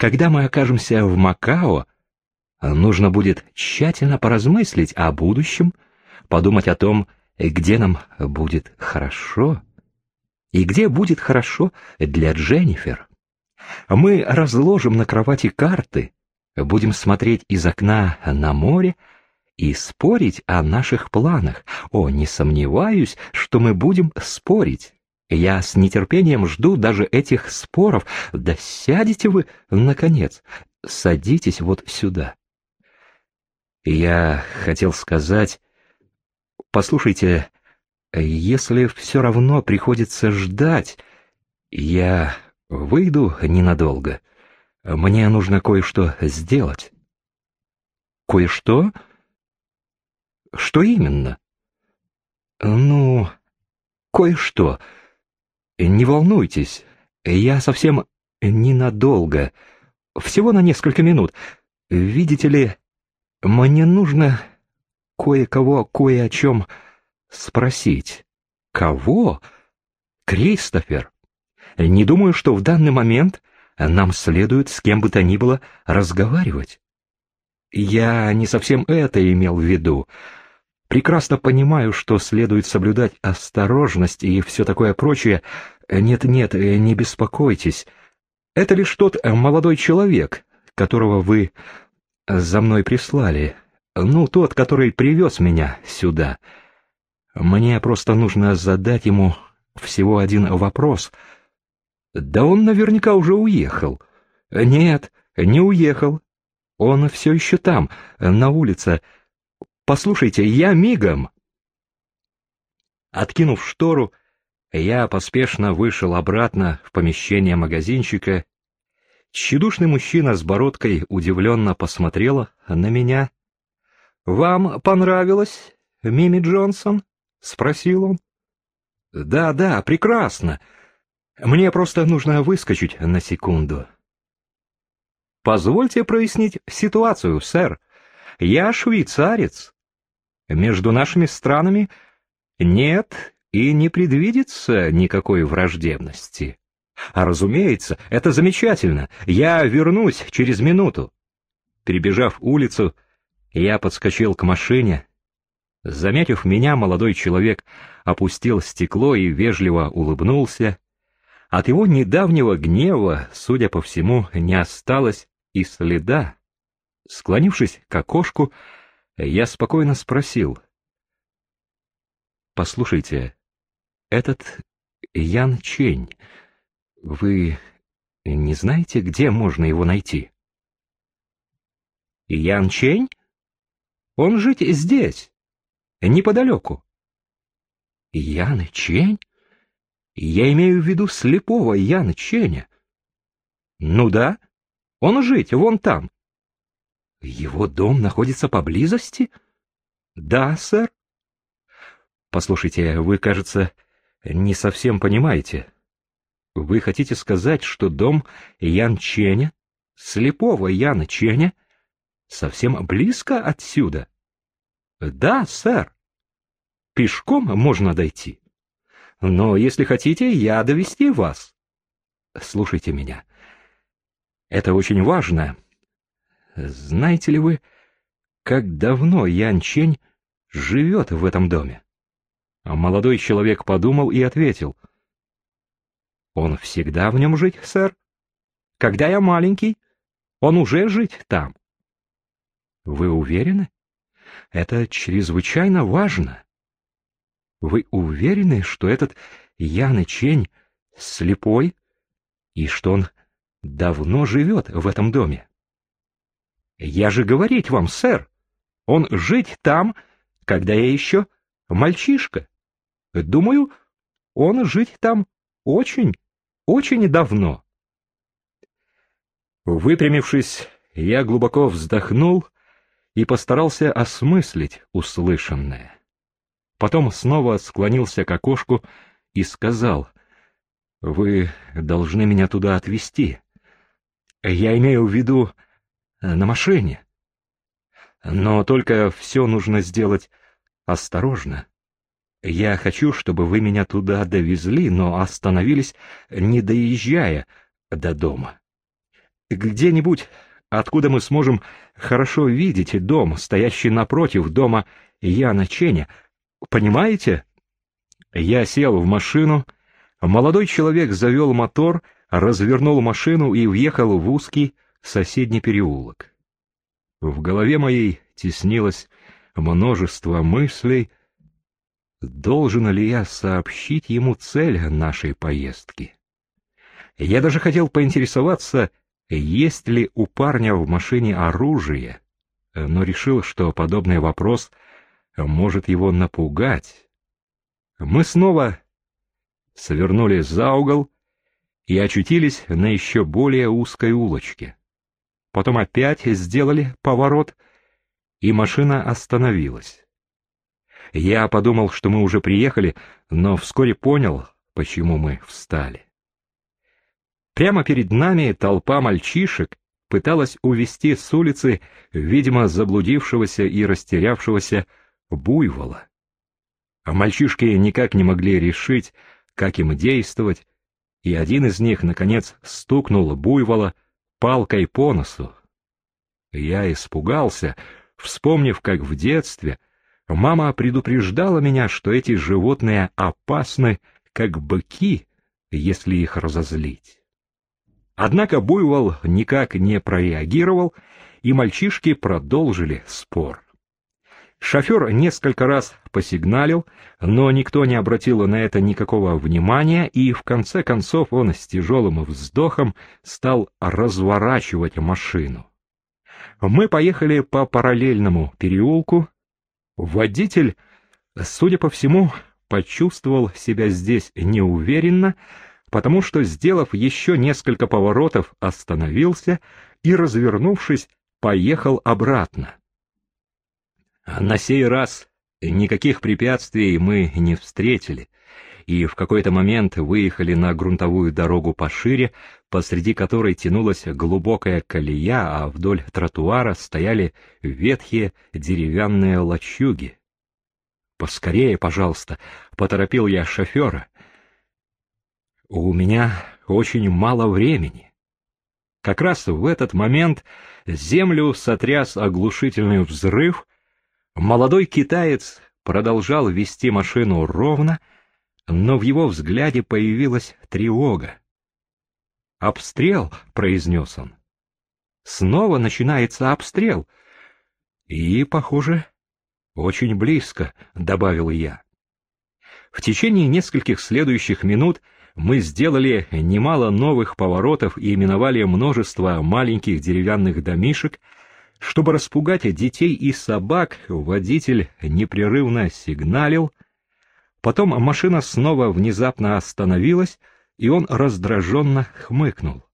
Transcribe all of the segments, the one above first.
Когда мы окажемся в Макао, нужно будет тщательно поразмыслить о будущем, подумать о том, где нам будет хорошо и где будет хорошо для Дженнифер. Мы разложим на кровати карты, будем смотреть из окна на море и спорить о наших планах. О, не сомневаюсь, что мы будем спорить. Я с нетерпением жду даже этих споров. Да сядете вы, наконец, садитесь вот сюда. Я хотел сказать... Послушайте, если все равно приходится ждать, я выйду ненадолго. Мне нужно кое-что сделать. Кое-что? Что именно? Ну, кое-что. Не волнуйтесь, я совсем ненадолго, всего на несколько минут. Видите ли, мне нужно кое-кого кое о чем спросить. Кого? Кристофер. Не думаю, что в данный момент нам следует с кем бы то ни было разговаривать. Я не совсем это имел в виду. Прекрасно понимаю, что следует соблюдать осторожность и все такое прочее. Нет-нет, не беспокойтесь. Это лишь тот молодой человек, которого вы за мной прислали. Ну, тот, который привез меня сюда. Мне просто нужно задать ему всего один вопрос. Да он наверняка уже уехал. Нет, не уехал. Он все еще там, на улице. Послушайте, я мигом. Откинув штору, я поспешно вышел обратно в помещение магазинчика. Тщедушный мужчина с бородкой удивленно посмотрел на меня. — Вам понравилось, Мими Джонсон? — спросил он. «Да, да, прекрасно. Мне просто нужно выскочить на секунду». «Позвольте прояснить ситуацию, сэр. Я швейцарец. Между нашими странами нет и не предвидится никакой враждебности. А разумеется, это замечательно. Я вернусь через минуту». Перебежав улицу, я подскочил к машине, Заметив меня, молодой человек опустил стекло и вежливо улыбнулся. От его недавнего гнева, судя по всему, не осталось и следа. Склонившись к окошку, я спокойно спросил. «Послушайте, этот Ян Чень, вы не знаете, где можно его найти?» «Ян Чень? Он жить здесь, неподалеку. Ян Чень? Я имею в виду слепого Яна Ченя. Ну да, он жить вон там. Его дом находится поблизости? Да, сэр. Послушайте, вы, кажется, не совсем понимаете. Вы хотите сказать, что дом Ян Ченя, слепого Яна Ченя, совсем близко отсюда? Да, сэр. Пешком можно дойти. Но если хотите, я довести вас. Слушайте меня. Это очень важно. Знаете ли вы, как давно Ян Чень живет в этом доме? А молодой человек подумал и ответил. Он всегда в нем жить, сэр. Когда я маленький, он уже жить там. Вы уверены? Это чрезвычайно важно. Вы уверены, что этот Ян Чень слепой и что он давно живет в этом доме? Я же говорить вам, сэр, он жить там, когда я еще мальчишка. Думаю, он жить там очень, очень давно. Выпрямившись, я глубоко вздохнул и постарался осмыслить услышанное. Потом снова склонился к окошку и сказал, «Вы должны меня туда отвезти. Я имею в виду на машине. Но только все нужно сделать осторожно. Я хочу, чтобы вы меня туда довезли, но остановились, не доезжая до дома. где-нибудь, откуда мы сможем хорошо видеть дом, стоящий напротив дома Яна Ченя. Понимаете? Я сел в машину, молодой человек завел мотор, развернул машину и въехал в узкий соседний переулок. В голове моей теснилось множество мыслей, должен ли я сообщить ему цель нашей поездки. Я даже хотел поинтересоваться, есть ли у парня в машине оружие, но решил, что подобный вопрос может его напугать. Мы снова свернули за угол и очутились на еще более узкой улочке. Потом опять сделали поворот, и машина остановилась. Я подумал, что мы уже приехали, но вскоре понял, почему мы встали. Прямо перед нами толпа мальчишек пыталась увести с улицы, видимо, заблудившегося и растерявшегося буйвола. А мальчишки никак не могли решить, как им действовать, и один из них, наконец, стукнул буйвола палкой по носу. Я испугался, вспомнив, как в детстве мама предупреждала меня, что эти животные опасны, как быки, если их разозлить. Однако Буйвол никак не прореагировал, и мальчишки продолжили спор. Шофер несколько раз посигналил, но никто не обратил на это никакого внимания, и в конце концов он с тяжелым вздохом стал разворачивать машину. Мы поехали по параллельному переулку. Водитель, судя по всему, почувствовал себя здесь неуверенно, потому что, сделав еще несколько поворотов, остановился и, развернувшись, поехал обратно. На сей раз никаких препятствий мы не встретили, и в какой-то момент выехали на грунтовую дорогу пошире, посреди которой тянулась глубокая колея, а вдоль тротуара стояли ветхие деревянные лачуги. «Поскорее, пожалуйста», — поторопил я шофера. У меня очень мало времени. Как раз в этот момент землю сотряс оглушительный взрыв. Молодой китаец продолжал вести машину ровно, но в его взгляде появилась тревога. «Обстрел», — произнес он. «Снова начинается обстрел». «И, похоже, очень близко», — добавил я. В течение нескольких следующих минут мы сделали немало новых поворотов и именовали множество маленьких деревянных домишек. Чтобы распугать детей и собак, водитель непрерывно сигналил. Потом машина снова внезапно остановилась, и он раздраженно хмыкнул.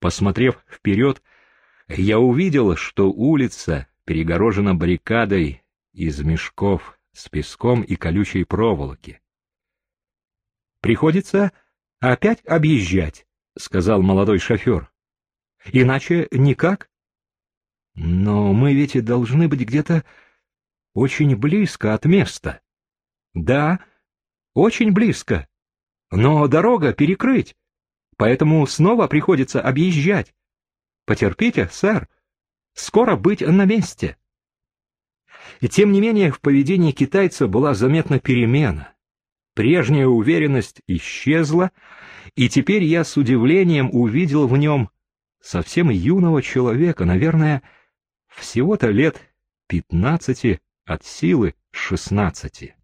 Посмотрев вперед, я увидел, что улица перегорожена баррикадой из мешков с песком и колючей проволоки. Приходится опять объезжать, — сказал молодой шофер. — Иначе никак. — Но мы ведь и должны быть где-то очень близко от места. — Да, очень близко. Но дорога перекрыть, поэтому снова приходится объезжать. Потерпите, сэр. Скоро быть на месте. И тем не менее в поведении китайца была заметна перемена. Прежняя уверенность исчезла, и теперь я с удивлением увидел в нем совсем юного человека, наверное, всего-то лет пятнадцати от силы шестнадцати.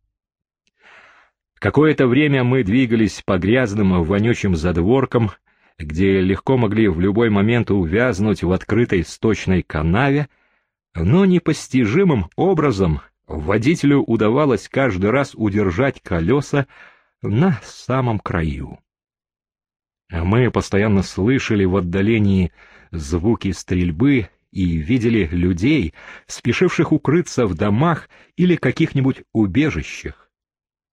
Какое-то время мы двигались по грязным вонючим задворкам, где легко могли в любой момент увязнуть в открытой сточной канаве, но непостижимым образом Водителю удавалось каждый раз удержать колеса на самом краю. Мы постоянно слышали в отдалении звуки стрельбы и видели людей, спешивших укрыться в домах или каких-нибудь убежищах.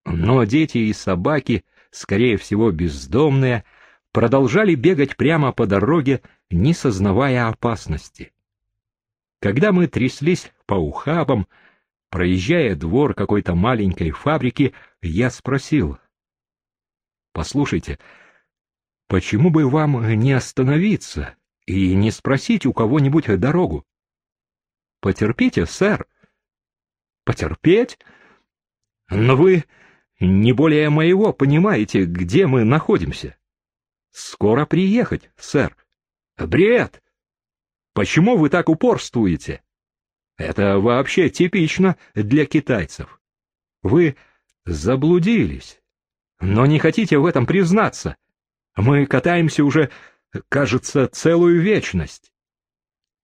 Но дети и собаки, скорее всего бездомные, продолжали бегать прямо по дороге, не сознавая опасности. Когда мы тряслись по ухабам, Проезжая двор какой-то маленькой фабрики, я спросил. «Послушайте, почему бы вам не остановиться и не спросить у кого-нибудь дорогу. Потерпите, сэр. Потерпеть? Но вы не более моего понимаете, где мы находимся. Скоро приехать, сэр. Бред! Почему вы так упорствуете? Это вообще типично для китайцев. Вы заблудились, но не хотите в этом признаться. Мы катаемся уже, кажется, целую вечность.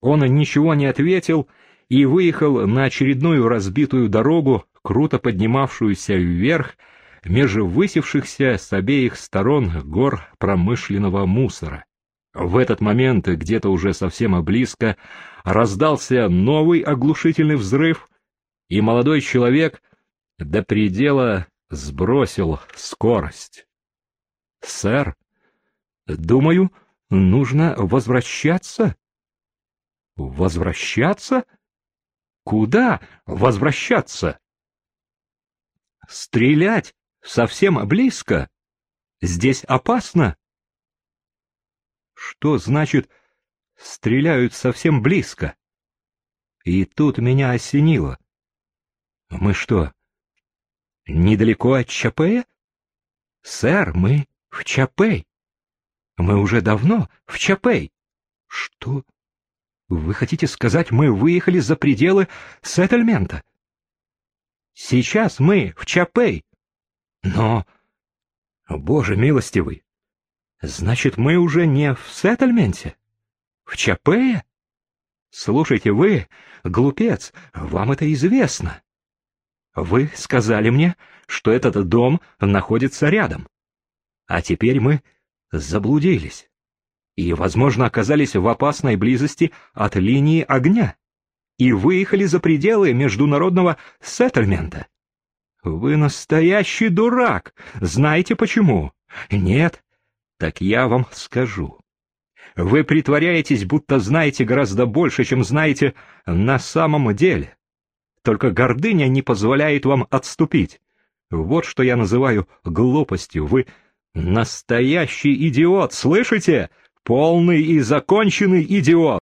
Он ничего не ответил и выехал на очередную разбитую дорогу, круто поднимавшуюся вверх, между высевшихся с обеих сторон гор промышленного мусора. В этот момент, где-то уже совсем близко, раздался новый оглушительный взрыв, и молодой человек до предела сбросил скорость. — Сэр, думаю, нужно возвращаться. — Возвращаться? Куда возвращаться? — Стрелять совсем близко. Здесь опасно. Что значит «стреляют совсем близко»? И тут меня осенило. Мы что, недалеко от Чапея? Сэр, мы в Чапей. Мы уже давно в Чапей. Что? Вы хотите сказать, мы выехали за пределы сеттельмента? Сейчас мы в Чапей. Но, боже милостивый, Значит, мы уже не в сеттельменте? В Чапее? Слушайте, вы, глупец, вам это известно. Вы сказали мне, что этот дом находится рядом. А теперь мы заблудились и, возможно, оказались в опасной близости от линии огня и выехали за пределы международного сеттельмента. Вы настоящий дурак. Знаете почему? Нет, так я вам скажу. Вы притворяетесь, будто знаете гораздо больше, чем знаете на самом деле. Только гордыня не позволяет вам отступить. Вот что я называю глупостью. Вы настоящий идиот, слышите? Полный и законченный идиот.